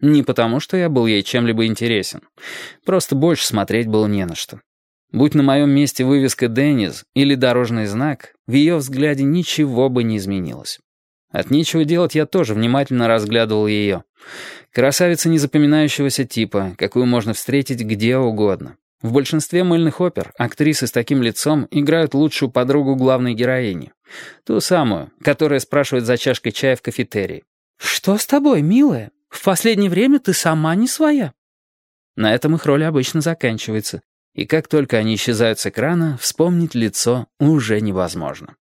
Не потому, что я был ей чем-либо интересен. Просто больше смотреть было не на что. Будь на моем месте вывеска «Денниз» или дорожный знак, в ее взгляде ничего бы не изменилось. От нечего делать я тоже внимательно разглядывал ее. Красавица незапоминающегося типа, какую можно встретить где угодно. В большинстве мыльных опер актрисы с таким лицом играют лучшую подругу главной героини. Ту самую, которая спрашивает за чашкой чая в кафетерии. «Что с тобой, милая? В последнее время ты сама не своя». На этом их роль обычно заканчивается и как только они исчезают с экрана, вспомнить лицо уже невозможно.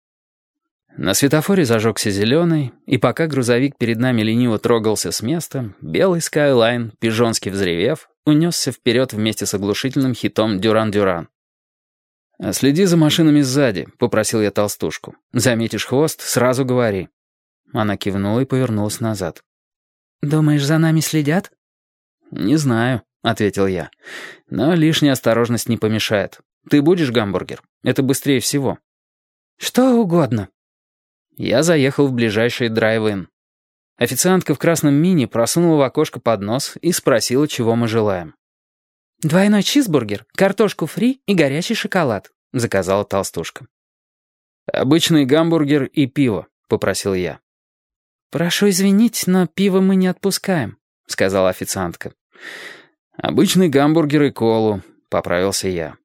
На светофоре зажегся зеленый, и пока грузовик перед нами лениво трогался с места, белый Скайлайн, пижонски взревев, унесся вперед вместе с оглушительным хитом «Дюран-Дюран». «Следи за машинами сзади», — попросил я толстушку. «Заметишь хвост, сразу говори». Она кивнула и повернулась назад. «Думаешь, за нами следят?» «Не знаю. — ответил я. «Но лишняя осторожность не помешает. Ты будешь гамбургер? Это быстрее всего». «Что угодно». Я заехал в ближайший драйв-ин. Официантка в красном мини просунула в окошко поднос и спросила, чего мы желаем. «Двойной чизбургер, картошку фри и горячий шоколад», — заказала толстушка. «Обычный гамбургер и пиво», — попросил я. «Прошу извинить, но пиво мы не отпускаем», — сказала официантка. «Обычный гамбургер и колу», — поправился я.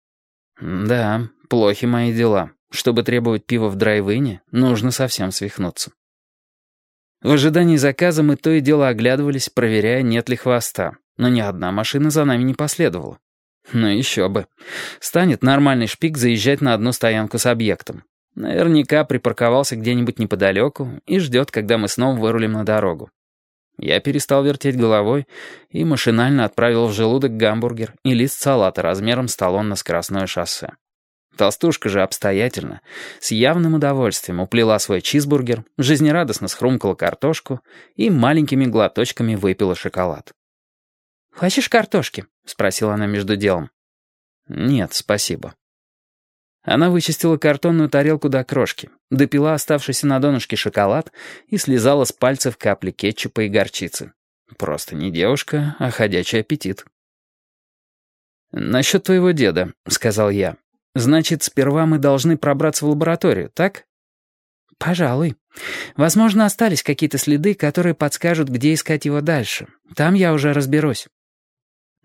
«Да, плохи мои дела. Чтобы требовать пива в драйвине, нужно совсем свихнуться». В ожидании заказа мы то и дело оглядывались, проверяя, нет ли хвоста, но ни одна машина за нами не последовала. Ну еще бы. Станет нормальный шпик заезжать на одну стоянку с объектом. Наверняка припарковался где-нибудь неподалеку и ждет, когда мы снова вырулим на дорогу. Я перестал вертеть головой и машинально отправил в желудок гамбургер и лист салата размером с талон на скоростное шоссе. Толстушка же обстоятельно, с явным удовольствием уплела свой чизбургер, жизнерадостно схрумкала картошку и маленькими глоточками выпила шоколад. «Хочешь картошки?» — спросила она между делом. «Нет, спасибо». Она вычистила картонную тарелку до крошки, допила оставшийся на донышке шоколад и слезала с пальцев капли кетчупа и горчицы. Просто не девушка, а ходячий аппетит. «Насчет твоего деда», — сказал я. «Значит, сперва мы должны пробраться в лабораторию, так?» «Пожалуй. Возможно, остались какие-то следы, которые подскажут, где искать его дальше. Там я уже разберусь».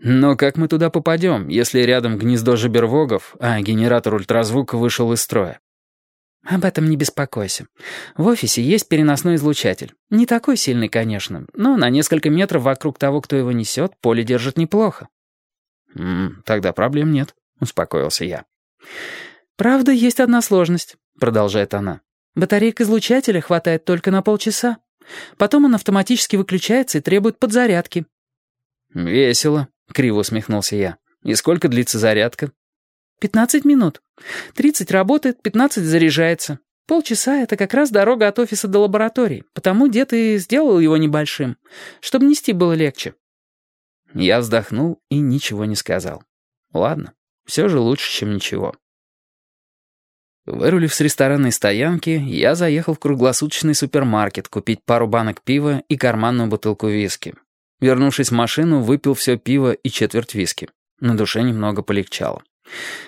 Но как мы туда попадем, если рядом гнездо жабервогов, а генератор ультразвука вышел из строя? Об этом не беспокойся. В офисе есть переносной излучатель. Не такой сильный, конечно, но на несколько метров вокруг того, кто его несет, поле держит неплохо. «М -м, «Тогда проблем нет», — успокоился я. «Правда, есть одна сложность», — продолжает она. «Батарейка излучателя хватает только на полчаса. Потом он автоматически выключается и требует подзарядки». «Весело», — криво усмехнулся я. «И сколько длится зарядка?» «Пятнадцать минут. Тридцать работает, пятнадцать заряжается. Полчаса — это как раз дорога от офиса до лаборатории, потому дед и сделал его небольшим, чтобы нести было легче». Я вздохнул и ничего не сказал. «Ладно, все же лучше, чем ничего». Вырулив с ресторанной стоянки, я заехал в круглосуточный супермаркет купить пару банок пива и карманную бутылку виски. Вернувшись в машину, выпил все пиво и четверть виски. На душе немного полегчало.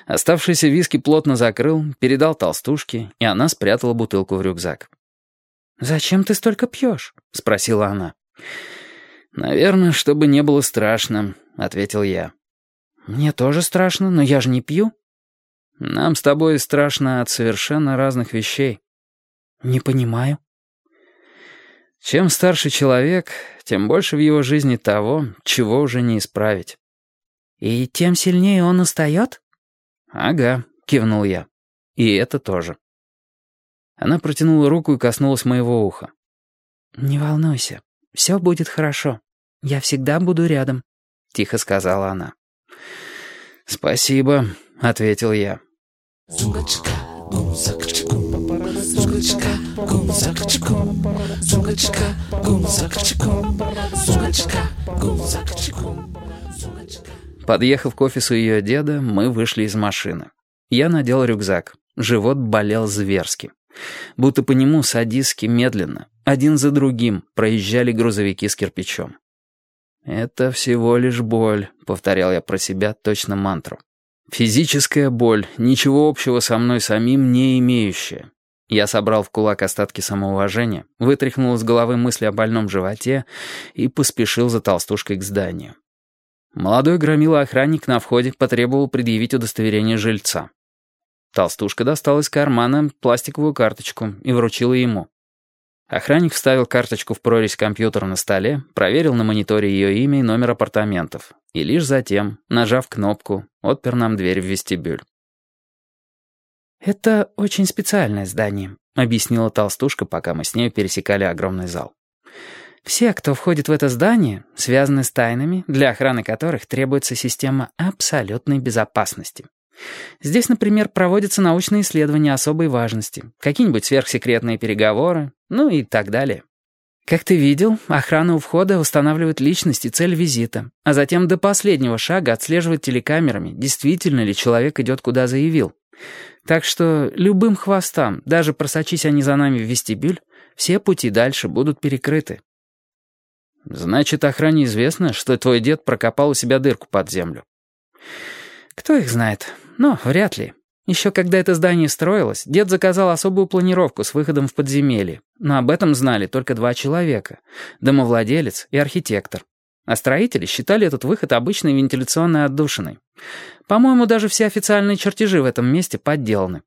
Оставшиеся виски плотно закрыл, передал толстушке, и она спрятала бутылку в рюкзак. «Зачем ты столько пьешь?» — спросила она. «Наверное, чтобы не было страшно», — ответил я. «Мне тоже страшно, но я же не пью». «Нам с тобой страшно от совершенно разных вещей». «Не понимаю». Чем старше человек, тем больше в его жизни того, чего уже не исправить. «И тем сильнее он устает?» «Ага», — кивнул я. «И это тоже». Она протянула руку и коснулась моего уха. «Не волнуйся, все будет хорошо. Я всегда буду рядом», — тихо сказала она. «Спасибо», — ответил я. Подъехав к офису ее деда, мы вышли из машины. Я надел рюкзак. Живот болел зверски. Будто по нему садистски медленно, один за другим, проезжали грузовики с кирпичом. «Это всего лишь боль», — повторял я про себя точно мантру. «Физическая боль, ничего общего со мной самим не имеющая». Я собрал в кулак остатки самоуважения, вытряхнул из головы мысли о больном животе и поспешил за толстушкой к зданию. Молодой громила охранник на входе потребовал предъявить удостоверение жильца. Толстушка достала из кармана пластиковую карточку и вручила ему. Охранник вставил карточку в прорезь компьютера на столе, проверил на мониторе ее имя и номер апартаментов, и лишь затем, нажав кнопку, отпер нам дверь в вестибюль. «Это очень специальное здание», — объяснила толстушка, пока мы с ней пересекали огромный зал. «Все, кто входит в это здание, связаны с тайнами, для охраны которых требуется система абсолютной безопасности. Здесь, например, проводятся научные исследования особой важности, какие-нибудь сверхсекретные переговоры, ну и так далее. Как ты видел, охрана у входа устанавливает личность и цель визита, а затем до последнего шага отслеживает телекамерами, действительно ли человек идет куда заявил. Так что любым хвостам, даже просочись они за нами в вестибюль, все пути дальше будут перекрыты. Значит, охране известно, что твой дед прокопал у себя дырку под землю. Кто их знает? Но вряд ли. Еще когда это здание строилось, дед заказал особую планировку с выходом в подземелье. Но об этом знали только два человека — домовладелец и архитектор. А строители считали этот выход обычной вентиляционной отдушиной. По-моему, даже все официальные чертежи в этом месте подделаны.